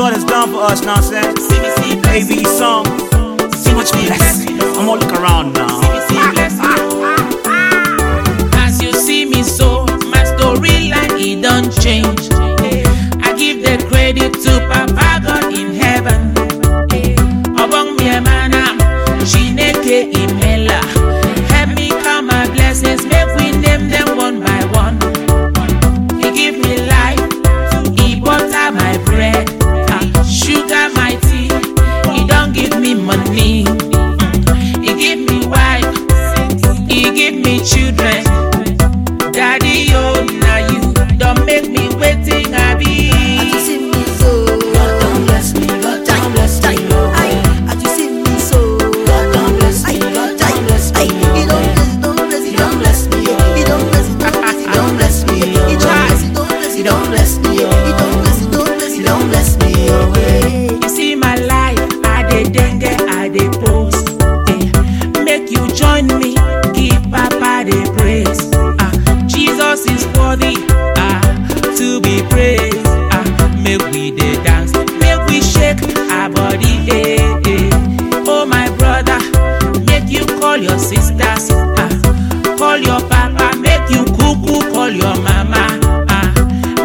God has done for us, know what I'm saying? ABC song, so much blessing. I'm gonna look around now. me children. Daddy, oh, now you don't make me waiting, I be.